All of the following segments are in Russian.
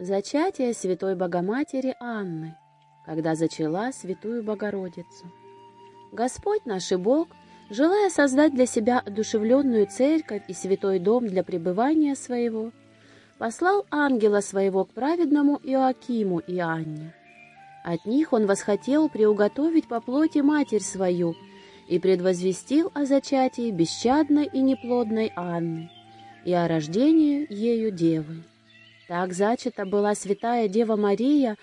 Зачатие Святой Богоматери Анны, когда зачала Святую Богородицу. Господь наш и Бог, желая создать для себя одушевленную церковь и святой дом для пребывания своего, послал ангела своего к праведному Иоакиму и Анне. От них он восхотел приуготовить по плоти матерь свою и предвозвестил о зачатии бесчадной и неплодной Анны и о рождении ею девы. Так зачата была святая Дева Мария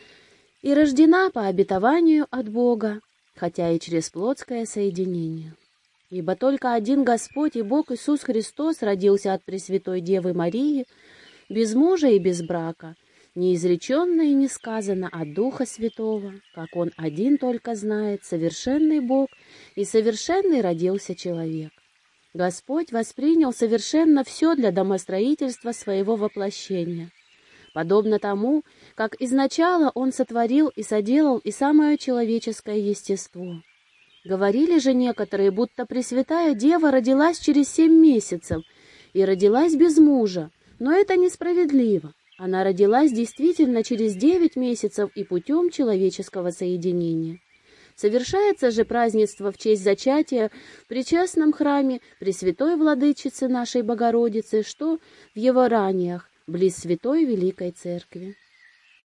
и рождена по обетованию от Бога, хотя и через плотское соединение. Ибо только один Господь и Бог Иисус Христос родился от Пресвятой Девы Марии, без мужа и без брака, неизреченно и не сказано от Духа Святого, как Он один только знает, совершенный Бог и совершенный родился человек. Господь воспринял совершенно все для домостроительства своего воплощения — подобно тому, как изначало он сотворил и соделал и самое человеческое естество. Говорили же некоторые, будто Пресвятая Дева родилась через семь месяцев и родилась без мужа, но это несправедливо. Она родилась действительно через девять месяцев и путем человеческого соединения. Совершается же празднество в честь зачатия в причастном храме Пресвятой Владычицы нашей Богородицы, что в его раниях, близ Святой Великой Церкви.